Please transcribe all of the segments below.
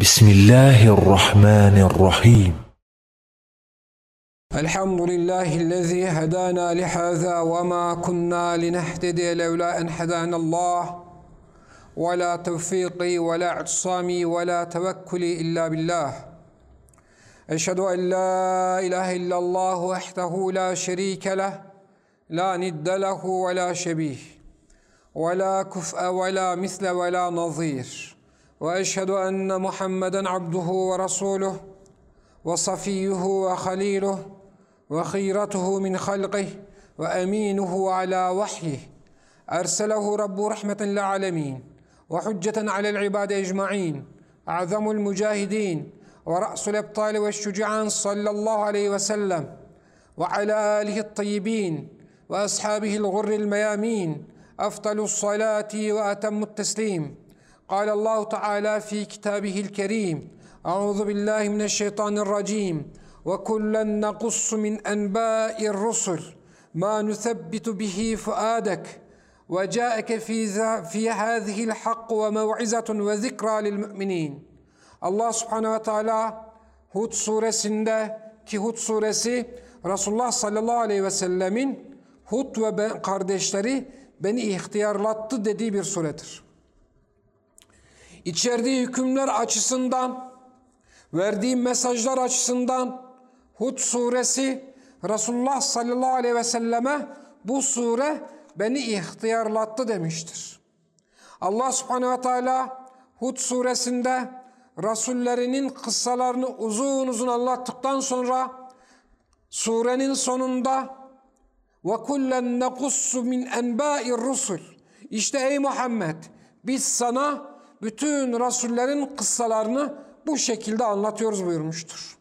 بسم الله الرحمن الرحيم الحمد لله الذي هدانا لهذا وما كنا لنهتدي لولا أن هدانا الله ولا توفيقي ولا اعتصامي ولا توكلي إلا بالله أشهد أن لا إله إلا الله وحده لا شريك له لا ند له ولا شبيه ولا كفء ولا مثل ولا نظير وأشهد أن محمدا عبده ورسوله وصفيه وخليله وخيرته من خلقه وأمينه على وحيه. أرسله رب رحمة للعالمين وحجة على العباد أجمعين أعظم المجاهدين ورأس الأبطال والشجعان صلى الله عليه وسلم وعلى آله الطيبين وأصحابه الغر الميامين أفضل الصلاة وأتم التسليم. قال الله تعالى في كتابه الكريم أعوذ بالله من الشيطان الرجيم وكلا نقص من أنباء الرسل ما نثبت به فؤادك وجاءك في, ذا في هذه الحق وموعظة وذكرى للمؤمنين Allah subhanehu ve teala Hud suresinde ki Hud suresi Resulullah sallallahu aleyhi ve sellemin Hud ve ben, kardeşleri beni ihtiyarlattı dediği bir suredir. İçerdiği hükümler açısından, verdiği mesajlar açısından Hud suresi Resulullah sallallahu aleyhi ve selleme bu sure beni ihtiyarlattı demiştir. Allah subhanehu ve teala Hud suresinde Rasullerinin kıssalarını uzun uzun anlattıktan sonra surenin sonunda ve kullen nekussu min enbâir rusul işte ey Muhammed biz sana bütün rasullerin kıssalarını bu şekilde anlatıyoruz buyurmuştur.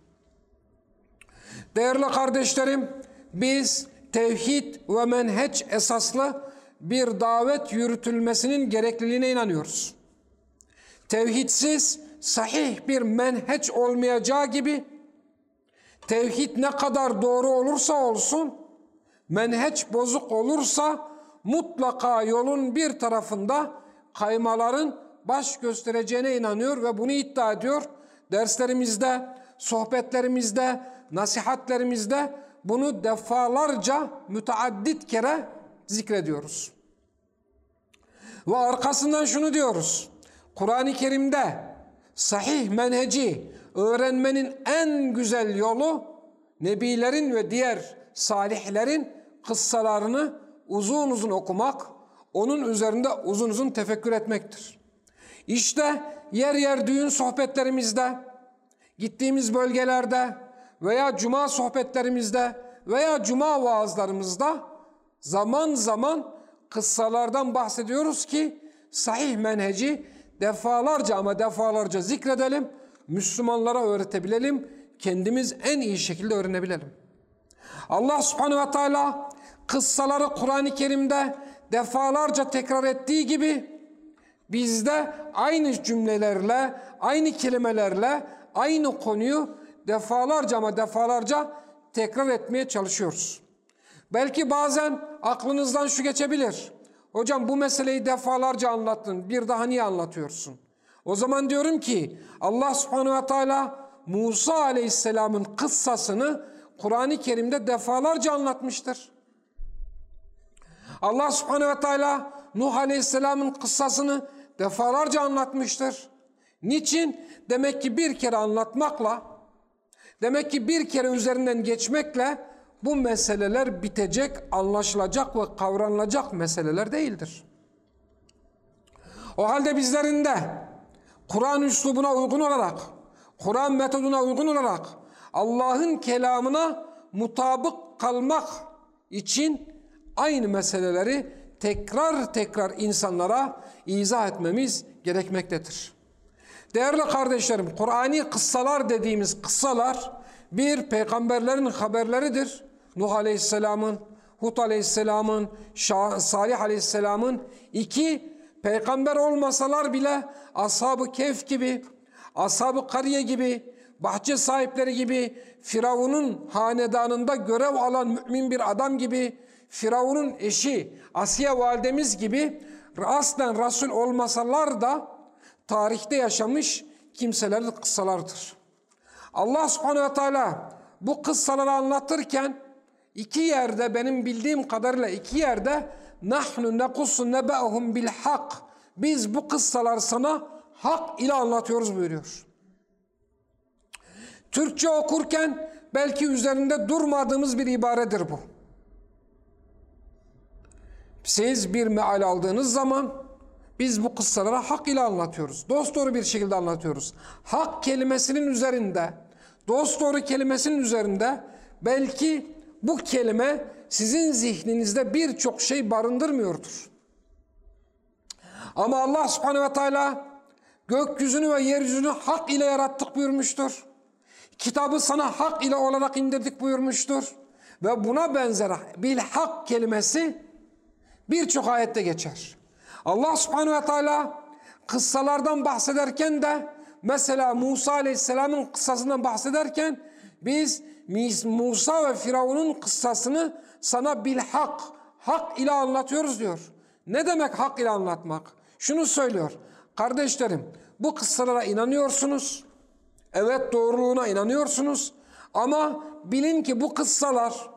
Değerli kardeşlerim biz tevhid ve menheç esaslı bir davet yürütülmesinin gerekliliğine inanıyoruz. Tevhidsiz sahih bir menheç olmayacağı gibi tevhid ne kadar doğru olursa olsun menheç bozuk olursa mutlaka yolun bir tarafında kaymaların baş göstereceğine inanıyor ve bunu iddia ediyor. Derslerimizde, sohbetlerimizde, nasihatlerimizde bunu defalarca müteaddit kere zikrediyoruz. Ve arkasından şunu diyoruz. Kur'an-ı Kerim'de sahih menheci öğrenmenin en güzel yolu nebilerin ve diğer salihlerin kıssalarını uzun uzun okumak, onun üzerinde uzun uzun tefekkür etmektir. İşte yer yer düğün sohbetlerimizde, gittiğimiz bölgelerde veya cuma sohbetlerimizde veya cuma vaazlarımızda zaman zaman kıssalardan bahsediyoruz ki sahih menheci defalarca ama defalarca zikredelim, Müslümanlara öğretebilelim, kendimiz en iyi şekilde öğrenebilelim. Allah subhanehu ve teala kıssaları Kur'an-ı Kerim'de defalarca tekrar ettiği gibi bizde aynı cümlelerle, aynı kelimelerle aynı konuyu defalarca ama defalarca tekrar etmeye çalışıyoruz. Belki bazen aklınızdan şu geçebilir. Hocam bu meseleyi defalarca anlattın. Bir daha niye anlatıyorsun? O zaman diyorum ki Allah subhanehu ve teala Musa aleyhisselamın kıssasını Kur'an-ı Kerim'de defalarca anlatmıştır. Allah subhanehu ve teala Nuh aleyhisselamın kıssasını defalarca anlatmıştır. Niçin? Demek ki bir kere anlatmakla, demek ki bir kere üzerinden geçmekle bu meseleler bitecek, anlaşılacak ve kavranılacak meseleler değildir. O halde bizlerin de Kur'an üslubuna uygun olarak, Kur'an metoduna uygun olarak Allah'ın kelamına mutabık kalmak için aynı meseleleri tekrar tekrar insanlara izah etmemiz gerekmektedir. Değerli kardeşlerim, Kur'ani kıssalar dediğimiz kıssalar bir peygamberlerin haberleridir. Nuh Aleyhisselam'ın, Hud Aleyhisselam'ın, Salih Aleyhisselam'ın iki peygamber olmasalar bile Ashab-ı Kehf gibi, Ashab-ı Kariye gibi, bahçe sahipleri gibi, Firavun'un hanedanında görev alan mümin bir adam gibi, Firavun'un eşi Asiye validemiz gibi aslen Resul olmasalar da tarihte yaşamış kimselerin kıssalarıdır. Allah subhanehu ve teala bu kıssaları anlatırken iki yerde benim bildiğim kadarıyla iki yerde nahnu nekussu nebe'hum bil hak biz bu kıssalar sana hak ile anlatıyoruz buyuruyor. Türkçe okurken belki üzerinde durmadığımız bir ibaredir bu. Siz bir meal aldığınız zaman biz bu kıssalara hak ile anlatıyoruz. Dost doğru bir şekilde anlatıyoruz. Hak kelimesinin üzerinde, dost doğru kelimesinin üzerinde belki bu kelime sizin zihninizde birçok şey barındırmıyordur. Ama Allah subhanehu ve teala gökyüzünü ve yeryüzünü hak ile yarattık buyurmuştur. Kitabı sana hak ile olarak indirdik buyurmuştur. Ve buna benzer bil hak kelimesi birçok ayette geçer. Allah subhanehu ve teala kıssalardan bahsederken de mesela Musa aleyhisselamın kıssasından bahsederken biz Musa ve Firavun'un kıssasını sana bil hak, hak ile anlatıyoruz diyor. Ne demek hak ile anlatmak? Şunu söylüyor. Kardeşlerim bu kıssalara inanıyorsunuz. Evet doğruluğuna inanıyorsunuz. Ama bilin ki bu kıssalar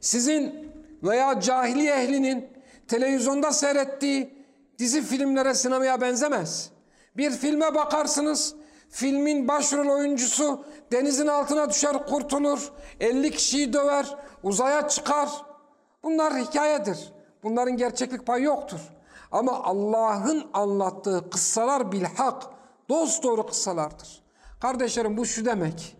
sizin veya cahiliye ehlinin televizyonda seyrettiği dizi filmlere sinemaya benzemez. Bir filme bakarsınız, filmin başrol oyuncusu denizin altına düşer kurtulur, 50 kişiyi döver, uzaya çıkar. Bunlar hikayedir. Bunların gerçeklik payı yoktur. Ama Allah'ın anlattığı kıssalar bilhak, dost doğru kıssalardır. Kardeşlerim bu şu demek.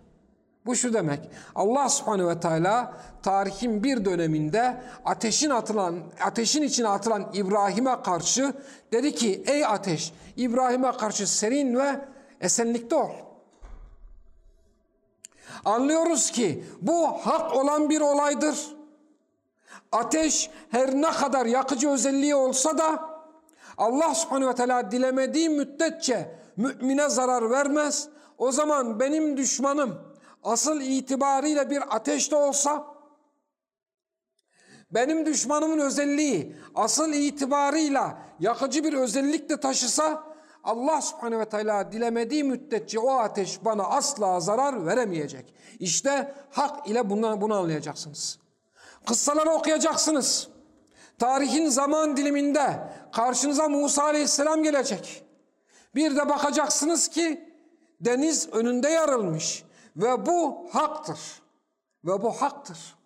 Bu şu demek. Allah subhanehu ve teala tarihin bir döneminde ateşin atılan, ateşin içine atılan İbrahim'e karşı dedi ki ey ateş İbrahim'e karşı serin ve esenlikte ol. Anlıyoruz ki bu hak olan bir olaydır. Ateş her ne kadar yakıcı özelliği olsa da Allah subhanehu ve teala dilemediği müddetçe mümine zarar vermez. O zaman benim düşmanım asıl itibariyle bir ateşte olsa benim düşmanımın özelliği asıl itibarıyla yakıcı bir özellik de taşısa Allah subhanehu ve teala dilemediği müddetçe o ateş bana asla zarar veremeyecek. İşte hak ile bunu, bunu anlayacaksınız. Kıssaları okuyacaksınız. Tarihin zaman diliminde karşınıza Musa aleyhisselam gelecek. Bir de bakacaksınız ki deniz önünde yarılmış. Ve bu haktır. Ve bu haktır.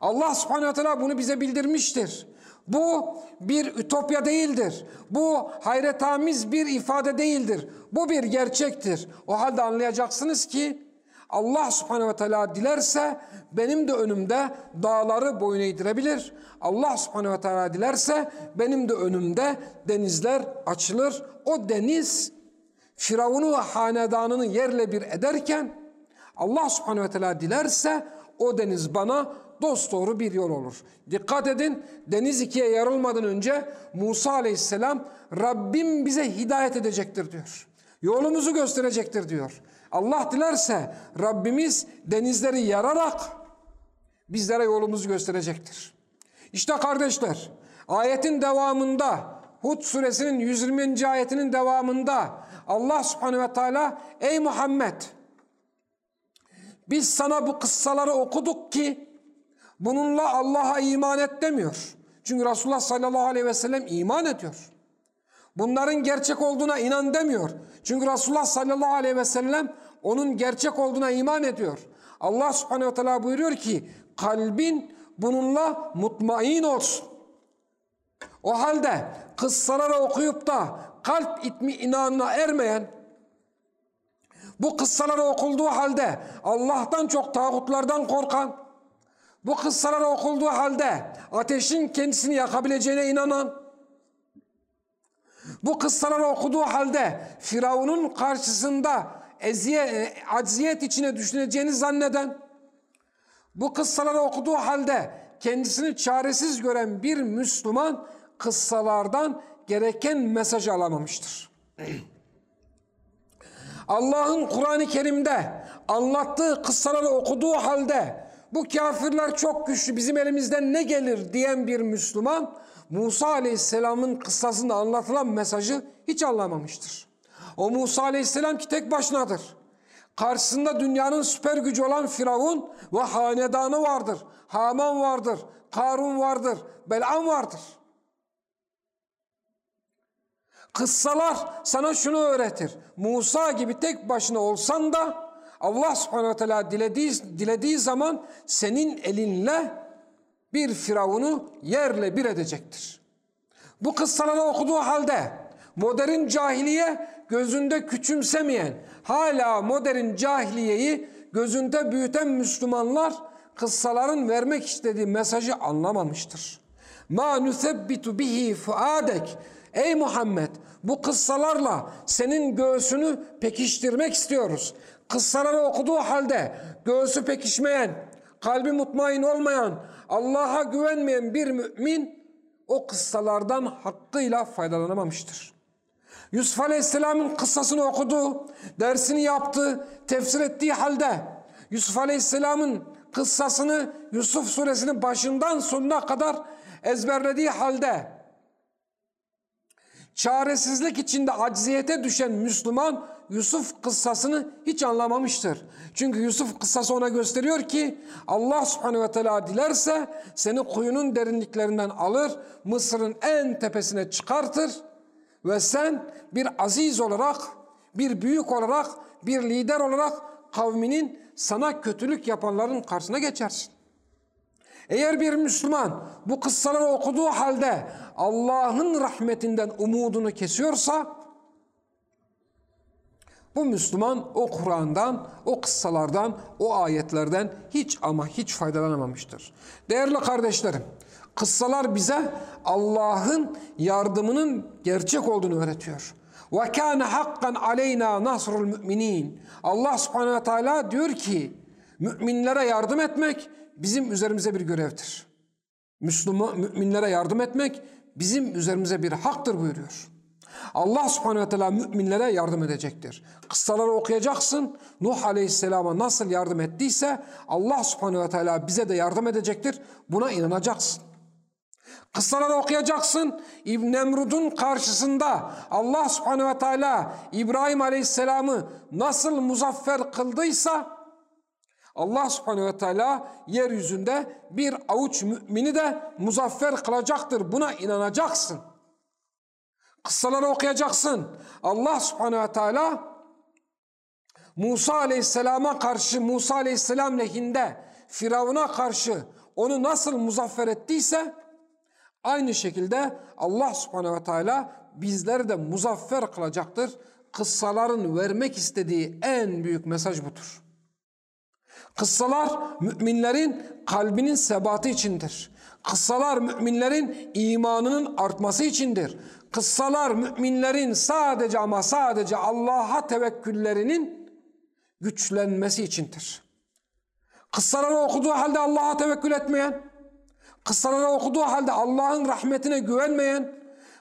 Allah subhanehu teala bunu bize bildirmiştir. Bu bir ütopya değildir. Bu hayretamiz bir ifade değildir. Bu bir gerçektir. O halde anlayacaksınız ki Allah subhanehu ve teala dilerse benim de önümde dağları boyun eğdirebilir. Allah subhanehu ve teala dilerse benim de önümde denizler açılır. O deniz Firavun'u ve hanedanını yerle bir ederken Allah subhanehu ve teala dilerse o deniz bana dosdoğru bir yol olur. Dikkat edin deniz ikiye yarılmadan önce Musa aleyhisselam Rabbim bize hidayet edecektir diyor. Yolumuzu gösterecektir diyor. Allah dilerse Rabbimiz denizleri yararak bizlere yolumuzu gösterecektir. İşte kardeşler ayetin devamında Hud suresinin 120. ayetinin devamında Allah subhanehu ve teala ey Muhammed biz sana bu kıssaları okuduk ki bununla Allah'a iman et demiyor. Çünkü Resulullah sallallahu aleyhi ve sellem iman ediyor. Bunların gerçek olduğuna inan demiyor. Çünkü Resulullah sallallahu aleyhi ve sellem onun gerçek olduğuna iman ediyor. Allah subhanehu ve teala buyuruyor ki kalbin bununla mutmain olsun. O halde kıssaları okuyup da kalp itmi inanına ermeyen bu kıssaları okulduğu halde Allah'tan çok tağutlardan korkan, bu kıssaları okulduğu halde ateşin kendisini yakabileceğine inanan, bu kıssaları okuduğu halde Firavun'un karşısında eziyet, acziyet içine düşüneceğini zanneden, bu kıssaları okuduğu halde kendisini çaresiz gören bir Müslüman kıssalardan gereken mesajı alamamıştır. Allah'ın Kur'an-ı Kerim'de anlattığı kıssaları okuduğu halde bu kafirler çok güçlü bizim elimizden ne gelir diyen bir Müslüman Musa Aleyhisselam'ın kıssasında anlatılan mesajı hiç anlamamıştır. O Musa aleyhisselam ki tek başınadır. Karşısında dünyanın süper gücü olan Firavun ve hanedanı vardır. Haman vardır, Karun vardır, Belam vardır. Kıssalar sana şunu öğretir. Musa gibi tek başına olsan da Allah subhanehu ve teala dilediği, dilediği zaman senin elinle bir firavunu yerle bir edecektir. Bu kıssaları okuduğu halde modern cahiliye gözünde küçümsemeyen, hala modern cahiliyeyi gözünde büyüten Müslümanlar kıssaların vermek istediği mesajı anlamamıştır. Ma nusebbitu bihi fuadek Ey Muhammed bu kıssalarla senin göğsünü pekiştirmek istiyoruz. Kıssaları okuduğu halde göğsü pekişmeyen, kalbi mutmain olmayan, Allah'a güvenmeyen bir mümin o kıssalardan hakkıyla faydalanamamıştır. Yusuf Aleyhisselam'ın kıssasını okudu, dersini yaptı, tefsir ettiği halde Yusuf Aleyhisselam'ın kıssasını Yusuf suresinin başından sonuna kadar ezberlediği halde çaresizlik içinde acziyete düşen Müslüman Yusuf kıssasını hiç anlamamıştır. Çünkü Yusuf kıssası ona gösteriyor ki Allah subhanehu ve teala dilerse seni kuyunun derinliklerinden alır, Mısır'ın en tepesine çıkartır ve sen bir aziz olarak, bir büyük olarak, bir lider olarak kavminin sana kötülük yapanların karşısına geçersin. Eğer bir Müslüman bu kıssaları okuduğu halde Allah'ın rahmetinden umudunu kesiyorsa bu Müslüman o Kur'an'dan, o kıssalardan, o ayetlerden hiç ama hiç faydalanamamıştır. Değerli kardeşlerim, kıssalar bize Allah'ın yardımının gerçek olduğunu öğretiyor. Ve kana hakkan aleyna nasrul müminin. Allah Subhanahu ve Teala diyor ki müminlere yardım etmek bizim üzerimize bir görevdir. Müslüman müminlere yardım etmek bizim üzerimize bir haktır buyuruyor. Allah subhanehu ve teala müminlere yardım edecektir. Kıssaları okuyacaksın. Nuh aleyhisselama nasıl yardım ettiyse Allah subhanehu ve teala bize de yardım edecektir. Buna inanacaksın. Kıssaları okuyacaksın. İbn Nemrud'un karşısında Allah subhanehu ve teala İbrahim aleyhisselamı nasıl muzaffer kıldıysa Allah subhanehu ve teala yeryüzünde bir avuç mümini de muzaffer kılacaktır. Buna inanacaksın. Kıssaları okuyacaksın. Allah subhanehu ve teala Musa aleyhisselama karşı Musa aleyhisselam lehinde Firavun'a karşı onu nasıl muzaffer ettiyse aynı şekilde Allah subhanehu ve teala bizleri de muzaffer kılacaktır. Kıssaların vermek istediği en büyük mesaj budur. Kıssalar müminlerin kalbinin sebatı içindir. Kıssalar müminlerin imanının artması içindir. Kıssalar müminlerin sadece ama sadece Allah'a tevekküllerinin güçlenmesi içindir. Kıssaları okuduğu halde Allah'a tevekkül etmeyen, kıssaları okuduğu halde Allah'ın rahmetine güvenmeyen,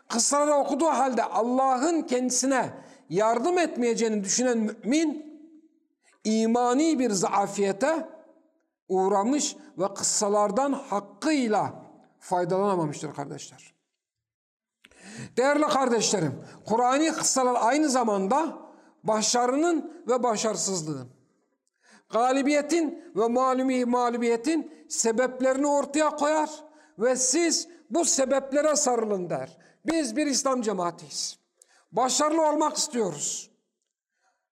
kıssaları okuduğu halde Allah'ın kendisine yardım etmeyeceğini düşünen mümin, imani bir zaafiyete uğramış ve kıssalardan hakkıyla faydalanamamıştır kardeşler. Değerli kardeşlerim, Kur'an'ı kıssalar aynı zamanda başarının ve başarısızlığın, galibiyetin ve malumi mağlubiyetin sebeplerini ortaya koyar ve siz bu sebeplere sarılın der. Biz bir İslam cemaatiyiz. Başarılı olmak istiyoruz.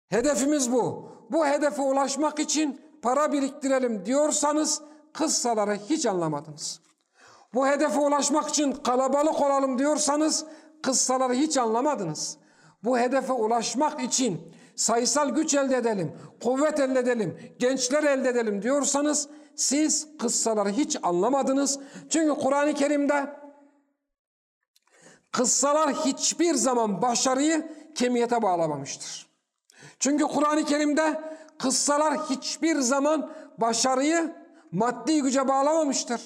Hedefimiz bu. Bu hedefe ulaşmak için para biriktirelim diyorsanız kıssaları hiç anlamadınız. Bu hedefe ulaşmak için kalabalık olalım diyorsanız kıssaları hiç anlamadınız. Bu hedefe ulaşmak için sayısal güç elde edelim, kuvvet elde edelim, gençler elde edelim diyorsanız siz kıssaları hiç anlamadınız. Çünkü Kur'an-ı Kerim'de kıssalar hiçbir zaman başarıyı kemiyete bağlamamıştır. Çünkü Kur'an-ı Kerim'de kıssalar hiçbir zaman başarıyı maddi güce bağlamamıştır.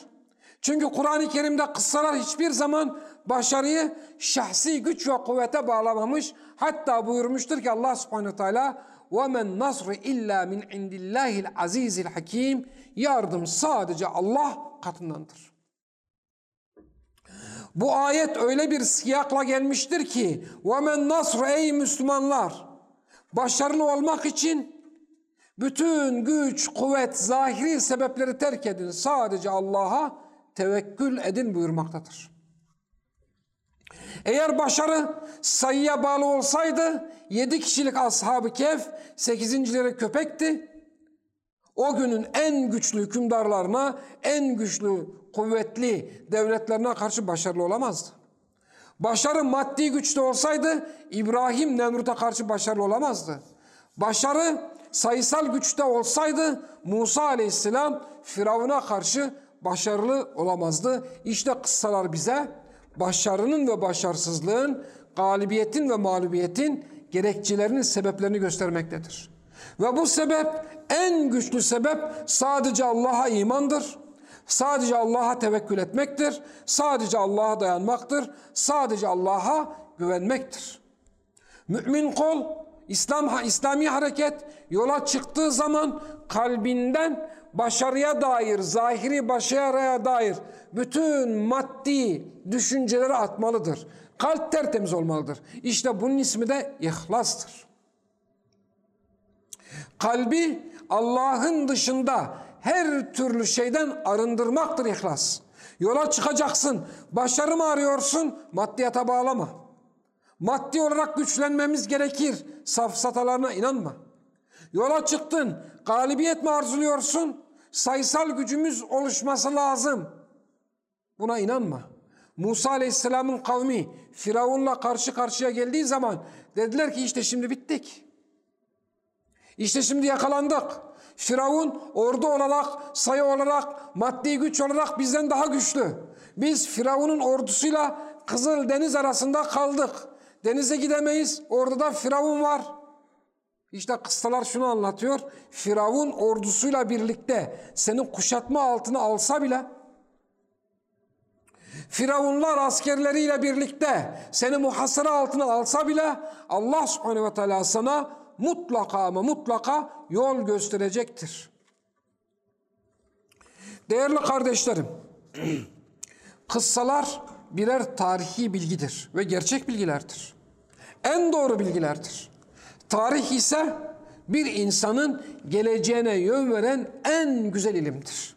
Çünkü Kur'an-ı Kerim'de kıssalar hiçbir zaman başarıyı şahsi güç ve kuvvete bağlamamış. Hatta buyurmuştur ki Allah subhanehu teala وَمَنْ نَصْرِ اِلَّا مِنْ عِنْدِ اللّٰهِ الْعَز۪يزِ الْحَك۪يمِ Yardım sadece Allah katındandır. Bu ayet öyle bir siyakla gelmiştir ki وَمَنْ nasr ey Müslümanlar başarılı olmak için bütün güç, kuvvet, zahiri sebepleri terk edin. Sadece Allah'a tevekkül edin buyurmaktadır. Eğer başarı sayıya bağlı olsaydı yedi kişilik ashab-ı kehf sekizincileri köpekti. O günün en güçlü hükümdarlarına, en güçlü, kuvvetli devletlerine karşı başarılı olamazdı. Başarı maddi güçte olsaydı İbrahim Nemrut'a karşı başarılı olamazdı. Başarı sayısal güçte olsaydı Musa aleyhisselam Firavun'a karşı başarılı olamazdı. İşte kıssalar bize başarının ve başarısızlığın, galibiyetin ve mağlubiyetin gerekçelerinin sebeplerini göstermektedir. Ve bu sebep en güçlü sebep sadece Allah'a imandır. Sadece Allah'a tevekkül etmektir. Sadece Allah'a dayanmaktır. Sadece Allah'a güvenmektir. Mümin kol İslam İslami hareket yola çıktığı zaman kalbinden başarıya dair, zahiri başarıya dair bütün maddi düşünceleri atmalıdır. Kalp tertemiz olmalıdır. İşte bunun ismi de ihlastır. Kalbi Allah'ın dışında her türlü şeyden arındırmaktır ihlas. Yola çıkacaksın. Başarı mı arıyorsun? Maddiyata bağlama. Maddi olarak güçlenmemiz gerekir. Safsatalarına inanma. Yola çıktın. Galibiyet mi arzuluyorsun? Sayısal gücümüz oluşması lazım. Buna inanma. Musa Aleyhisselam'ın kavmi Firavun'la karşı karşıya geldiği zaman dediler ki işte şimdi bittik. İşte şimdi yakalandık. Firavun ordu olarak, sayı olarak, maddi güç olarak bizden daha güçlü. Biz Firavun'un ordusuyla Kızıl Deniz arasında kaldık. Denize gidemeyiz. Orada da Firavun var. İşte kıssalar şunu anlatıyor. Firavun ordusuyla birlikte senin kuşatma altına alsa bile Firavunlar askerleriyle birlikte seni muhasara altına alsa bile Allah subhanehu ve teala sana mutlaka ama mutlaka yol gösterecektir. Değerli kardeşlerim, kıssalar birer tarihi bilgidir ve gerçek bilgilerdir. En doğru bilgilerdir. Tarih ise bir insanın geleceğine yön veren en güzel ilimdir.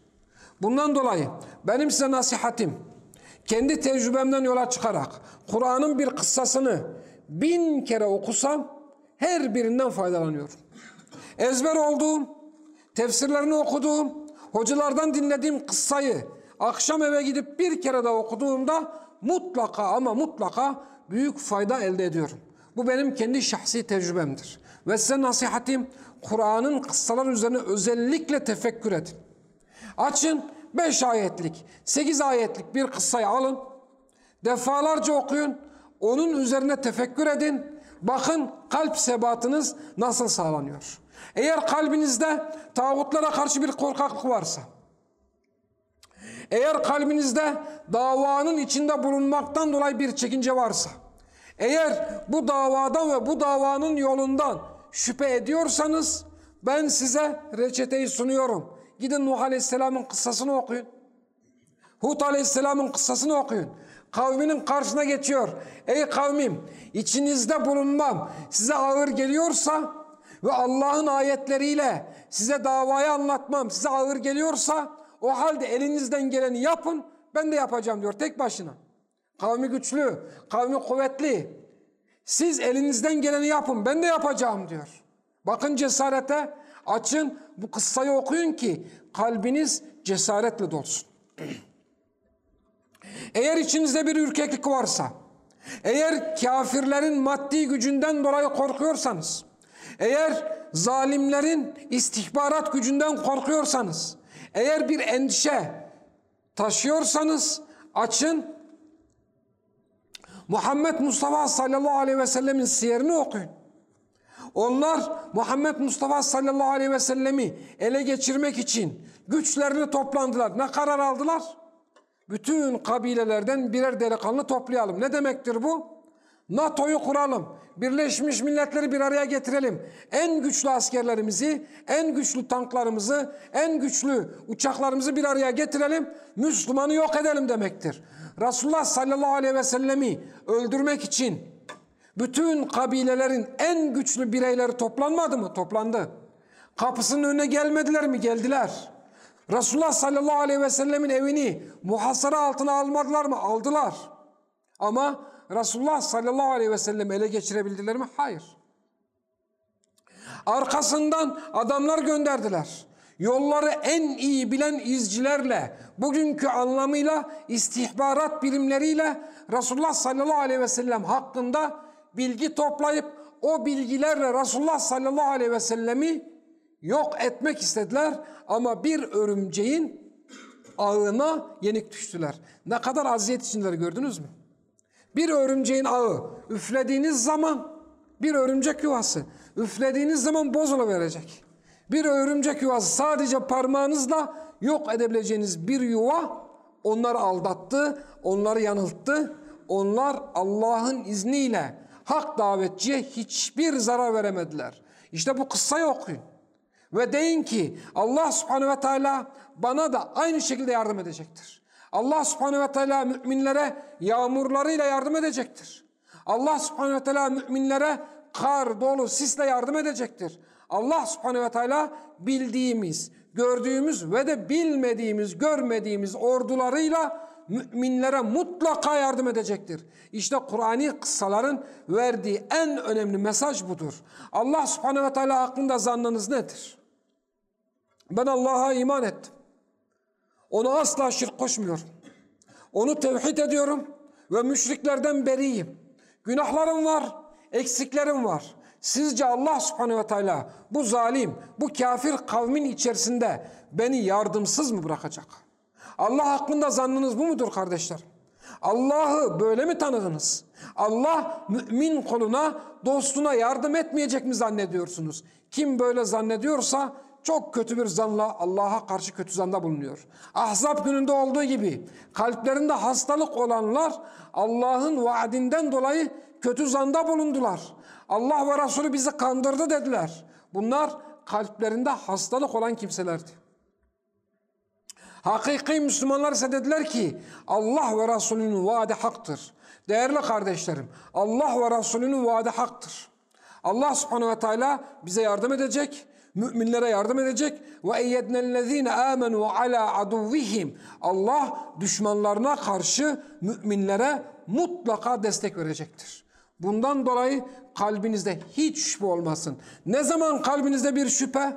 Bundan dolayı benim size nasihatim, kendi tecrübemden yola çıkarak Kur'an'ın bir kıssasını bin kere okusam her birinden faydalanıyorum. Ezber olduğum, tefsirlerini okuduğum, hocalardan dinlediğim kıssayı akşam eve gidip bir kere daha okuduğumda mutlaka ama mutlaka büyük fayda elde ediyorum. Bu benim kendi şahsi tecrübemdir. Ve size nasihatim Kur'an'ın kıssalar üzerine özellikle tefekkür edin. Açın 5 ayetlik, 8 ayetlik bir kıssayı alın. Defalarca okuyun. Onun üzerine tefekkür edin. Bakın kalp sebatınız nasıl sağlanıyor. Eğer kalbinizde tağutlara karşı bir korkaklık varsa, eğer kalbinizde davanın içinde bulunmaktan dolayı bir çekince varsa, eğer bu davadan ve bu davanın yolundan şüphe ediyorsanız ben size reçeteyi sunuyorum. Gidin Nuh Aleyhisselam'ın kıssasını okuyun. Hud Aleyhisselam'ın kıssasını okuyun. Kavminin karşısına geçiyor. Ey kavmim içinizde bulunmam size ağır geliyorsa ve Allah'ın ayetleriyle size davayı anlatmam size ağır geliyorsa o halde elinizden geleni yapın ben de yapacağım diyor tek başına. Kavmi güçlü, kavmi kuvvetli. Siz elinizden geleni yapın ben de yapacağım diyor. Bakın cesarete açın bu kıssayı okuyun ki kalbiniz cesaretle dolsun. Eğer içinizde bir ürkeklik varsa, eğer kafirlerin maddi gücünden dolayı korkuyorsanız, eğer zalimlerin istihbarat gücünden korkuyorsanız, eğer bir endişe taşıyorsanız açın Muhammed Mustafa sallallahu aleyhi ve sellemin siyerini okuyun. Onlar Muhammed Mustafa sallallahu aleyhi ve sellemi ele geçirmek için güçlerini toplandılar. Ne karar aldılar? Bütün kabilelerden birer delikanlı toplayalım. Ne demektir bu? NATO'yu kuralım. Birleşmiş Milletleri bir araya getirelim. En güçlü askerlerimizi, en güçlü tanklarımızı, en güçlü uçaklarımızı bir araya getirelim. Müslümanı yok edelim demektir. Resulullah sallallahu aleyhi ve sellemi öldürmek için bütün kabilelerin en güçlü bireyleri toplanmadı mı? Toplandı. Kapısının önüne gelmediler mi? Geldiler. Resulullah sallallahu aleyhi ve sellemin evini muhasara altına almadılar mı? Aldılar. Ama Resulullah sallallahu aleyhi ve sellem ele geçirebildiler mi? Hayır. Arkasından adamlar gönderdiler. Yolları en iyi bilen izcilerle, bugünkü anlamıyla istihbarat birimleriyle Resulullah sallallahu aleyhi ve sellem hakkında bilgi toplayıp o bilgilerle Resulullah sallallahu aleyhi ve sellemi yok etmek istediler ama bir örümceğin ağına yenik düştüler. Ne kadar aziyet içindeler gördünüz mü? Bir örümceğin ağı üflediğiniz zaman bir örümcek yuvası üflediğiniz zaman bozuluverecek. Bir örümcek yuvası sadece parmağınızla yok edebileceğiniz bir yuva onları aldattı, onları yanılttı. Onlar Allah'ın izniyle hak davetçiye hiçbir zarar veremediler. İşte bu kıssayı okuyun. Ve deyin ki Allah subhanehu ve teala bana da aynı şekilde yardım edecektir. Allah subhanehu ve teala müminlere yağmurlarıyla yardım edecektir. Allah subhanehu ve teala müminlere kar, dolu, sisle yardım edecektir. Allah subhanehu ve teala bildiğimiz, gördüğümüz ve de bilmediğimiz, görmediğimiz ordularıyla müminlere mutlaka yardım edecektir. İşte Kur'an'i kıssaların verdiği en önemli mesaj budur. Allah subhanehu ve teala hakkında zannınız nedir? Ben Allah'a iman ettim. Ona asla şirk koşmuyorum. Onu tevhid ediyorum ve müşriklerden beriyim. Günahlarım var, eksiklerim var. Sizce Allah subhanehu ve teala bu zalim, bu kafir kavmin içerisinde beni yardımsız mı bırakacak? Allah hakkında zannınız bu mudur kardeşler? Allah'ı böyle mi tanıdınız? Allah mümin koluna, dostuna yardım etmeyecek mi zannediyorsunuz? Kim böyle zannediyorsa çok kötü bir zanla Allah'a karşı kötü zanda bulunuyor. Ahzab gününde olduğu gibi kalplerinde hastalık olanlar Allah'ın vaadinden dolayı kötü zanda bulundular. Allah ve Resulü bizi kandırdı dediler. Bunlar kalplerinde hastalık olan kimselerdi. Hakiki Müslümanlar ise dediler ki Allah ve Resulünün vaadi haktır. Değerli kardeşlerim Allah ve Resulünün vaadi haktır. Allah subhanehu ve teala bize yardım edecek. Müminlere yardım edecek. Ve eyyednellezine amenu ala aduvvihim. Allah düşmanlarına karşı müminlere mutlaka destek verecektir. Bundan dolayı kalbinizde hiç şüphe olmasın. Ne zaman kalbinizde bir şüphe,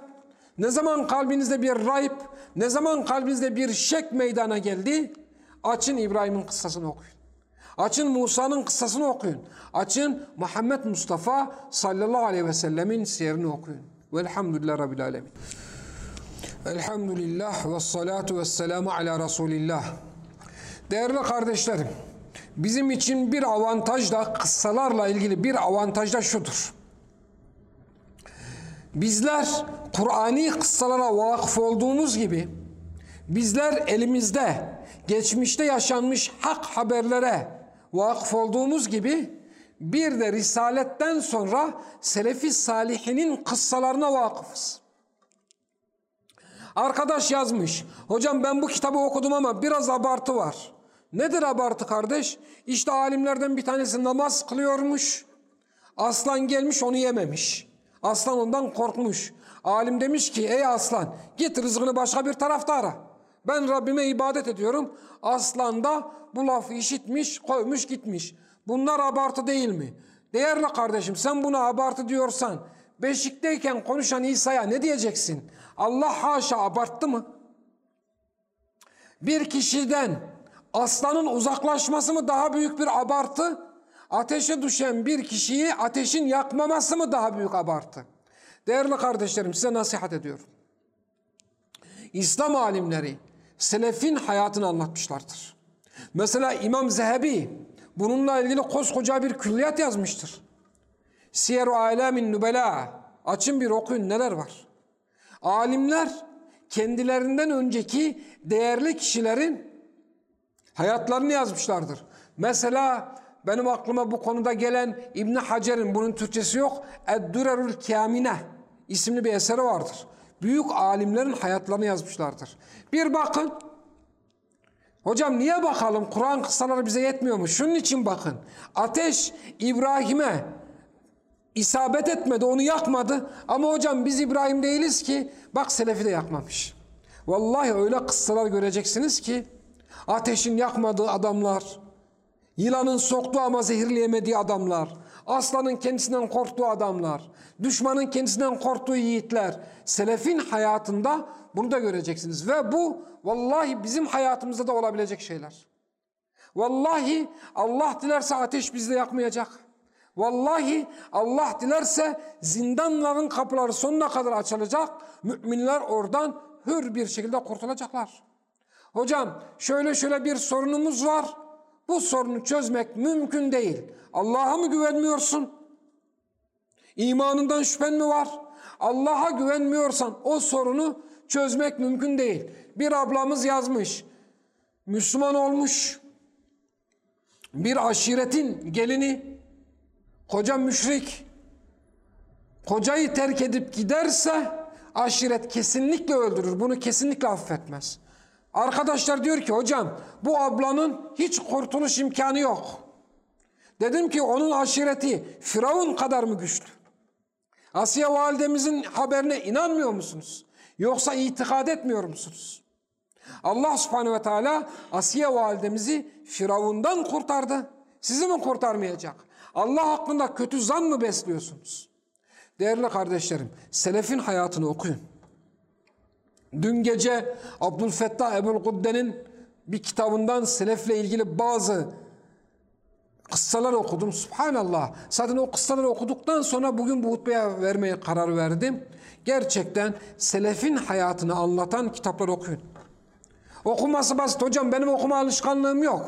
ne zaman kalbinizde bir rayip, ne zaman kalbinizde bir şek meydana geldi, açın İbrahim'in kıssasını okuyun. Açın Musa'nın kıssasını okuyun. Açın Muhammed Mustafa sallallahu aleyhi ve sellemin siyerini okuyun. Velhamdülillah Rabbil Alemin. Elhamdülillah ve salatu ve selamu ala Resulillah. Değerli kardeşlerim, bizim için bir avantaj da kıssalarla ilgili bir avantaj da şudur. Bizler Kur'ani kıssalara vakıf olduğumuz gibi bizler elimizde geçmişte yaşanmış hak haberlere vakıf olduğumuz gibi bir de Risaletten sonra Selefi Salihinin kıssalarına vakıfız. Arkadaş yazmış. Hocam ben bu kitabı okudum ama biraz abartı var. Nedir abartı kardeş? İşte alimlerden bir tanesi namaz kılıyormuş. Aslan gelmiş onu yememiş. Aslan ondan korkmuş. Alim demiş ki ey aslan git rızkını başka bir tarafta ara. Ben Rabbime ibadet ediyorum. Aslan da bu lafı işitmiş koymuş gitmiş. Bunlar abartı değil mi? Değerli kardeşim sen buna abartı diyorsan beşikteyken konuşan İsa'ya ne diyeceksin? Allah haşa abarttı mı? Bir kişiden aslanın uzaklaşması mı daha büyük bir abartı? Ateşe düşen bir kişiyi ateşin yakmaması mı daha büyük abartı? Değerli kardeşlerim size nasihat ediyorum. İslam alimleri selefin hayatını anlatmışlardır. Mesela İmam Zehebi bununla ilgili koskoca bir külliyat yazmıştır. Siyer-u Alemin Nübela açın bir okuyun neler var. Alimler kendilerinden önceki değerli kişilerin hayatlarını yazmışlardır. Mesela benim aklıma bu konuda gelen İbn Hacer'in bunun Türkçesi yok. Eddurerül Kamine isimli bir eseri vardır. Büyük alimlerin hayatlarını yazmışlardır. Bir bakın. Hocam niye bakalım? Kur'an kıssaları bize yetmiyor mu? Şunun için bakın. Ateş İbrahim'e isabet etmedi, onu yakmadı. Ama hocam biz İbrahim değiliz ki. Bak Selefi de yakmamış. Vallahi öyle kıssalar göreceksiniz ki ateşin yakmadığı adamlar, yılanın soktuğu ama zehirleyemediği adamlar, aslanın kendisinden korktuğu adamlar, düşmanın kendisinden korktuğu yiğitler, selefin hayatında bunu da göreceksiniz. Ve bu vallahi bizim hayatımızda da olabilecek şeyler. Vallahi Allah dilerse ateş bizde yakmayacak. Vallahi Allah dilerse zindanların kapıları sonuna kadar açılacak. Müminler oradan hür bir şekilde kurtulacaklar. Hocam şöyle şöyle bir sorunumuz var. Bu sorunu çözmek mümkün değil. Allah'a mı güvenmiyorsun? İmanından şüphen mi var? Allah'a güvenmiyorsan o sorunu çözmek mümkün değil. Bir ablamız yazmış. Müslüman olmuş. Bir aşiretin gelini koca müşrik kocayı terk edip giderse aşiret kesinlikle öldürür. Bunu kesinlikle affetmez. Arkadaşlar diyor ki hocam bu ablanın hiç kurtuluş imkanı yok. Dedim ki onun aşireti Firavun kadar mı güçlü? Asiye validemizin haberine inanmıyor musunuz? Yoksa itikad etmiyor musunuz? Allah subhanehu ve teala Asiye validemizi Firavundan kurtardı. Sizi mi kurtarmayacak? Allah hakkında kötü zan mı besliyorsunuz? Değerli kardeşlerim, Selefin hayatını okuyun. Dün gece Abdülfettah Ebul Kudde'nin bir kitabından Selefle ilgili bazı kıssalar okudum. Subhanallah. Zaten o kıssaları okuduktan sonra bugün bu hutbeye vermeye karar verdim. Gerçekten Selefin hayatını anlatan kitaplar okuyun. Okuması basit. Hocam benim okuma alışkanlığım yok.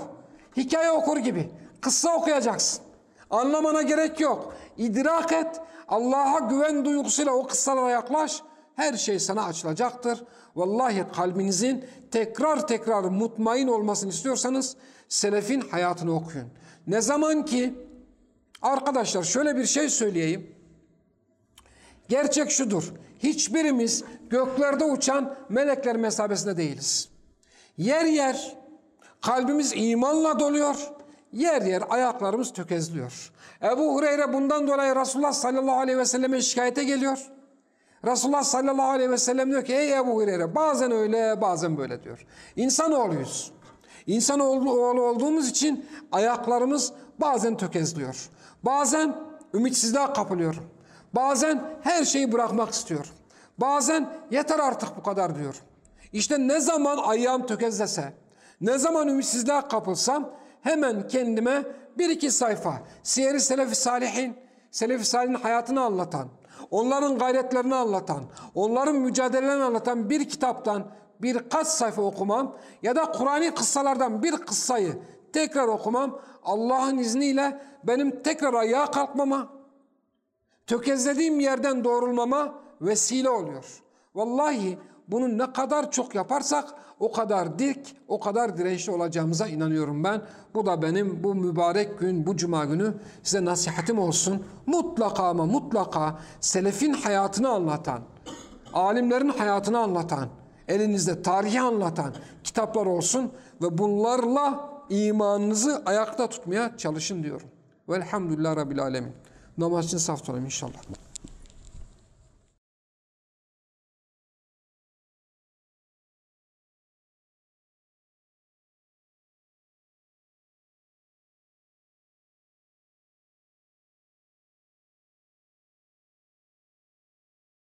Hikaye okur gibi. Kıssa okuyacaksın. Anlamana gerek yok. İdrak et. Allah'a güven duygusuyla o kıssalara yaklaş. Her şey sana açılacaktır. Vallahi kalbinizin tekrar tekrar mutmain olmasını istiyorsanız selefin hayatını okuyun. Ne zaman ki arkadaşlar şöyle bir şey söyleyeyim. Gerçek şudur. Hiçbirimiz göklerde uçan melekler mesabesinde değiliz. Yer yer kalbimiz imanla doluyor. Yer yer ayaklarımız tökezliyor. Ebu Hureyre bundan dolayı Resulullah sallallahu aleyhi ve selleme şikayete geliyor. Resulullah sallallahu aleyhi ve sellem diyor ki ey Ebu Hureyre bazen öyle bazen böyle diyor. İnsanoğluyuz. İnsanoğlu olduğumuz için ayaklarımız bazen tökezliyor. Bazen ümitsizliğe kapılıyorum. Bazen her şeyi bırakmak istiyorum. Bazen yeter artık bu kadar diyorum. İşte ne zaman ayağım tökezlese, ne zaman ümitsizliğe kapılsam hemen kendime bir iki sayfa Siyer-i Selefi Salihin, Selefi Salih'in hayatını anlatan, onların gayretlerini anlatan, onların mücadelelerini anlatan bir kitaptan birkaç sayfa okumam ya da Kur'an'ı kıssalardan bir kıssayı tekrar okumam Allah'ın izniyle benim tekrar ayağa kalkmama, tökezlediğim yerden doğrulmama vesile oluyor. Vallahi bunu ne kadar çok yaparsak o kadar dik, o kadar dirençli olacağımıza inanıyorum ben. Bu da benim bu mübarek gün, bu cuma günü size nasihatim olsun. Mutlaka ama mutlaka selefin hayatını anlatan, alimlerin hayatını anlatan, elinizde tarihi anlatan kitaplar olsun ve bunlarla imanınızı ayakta tutmaya çalışın diyorum. Velhamdülillah Rabbil Alemin. Namaz için saf tutalım inşallah.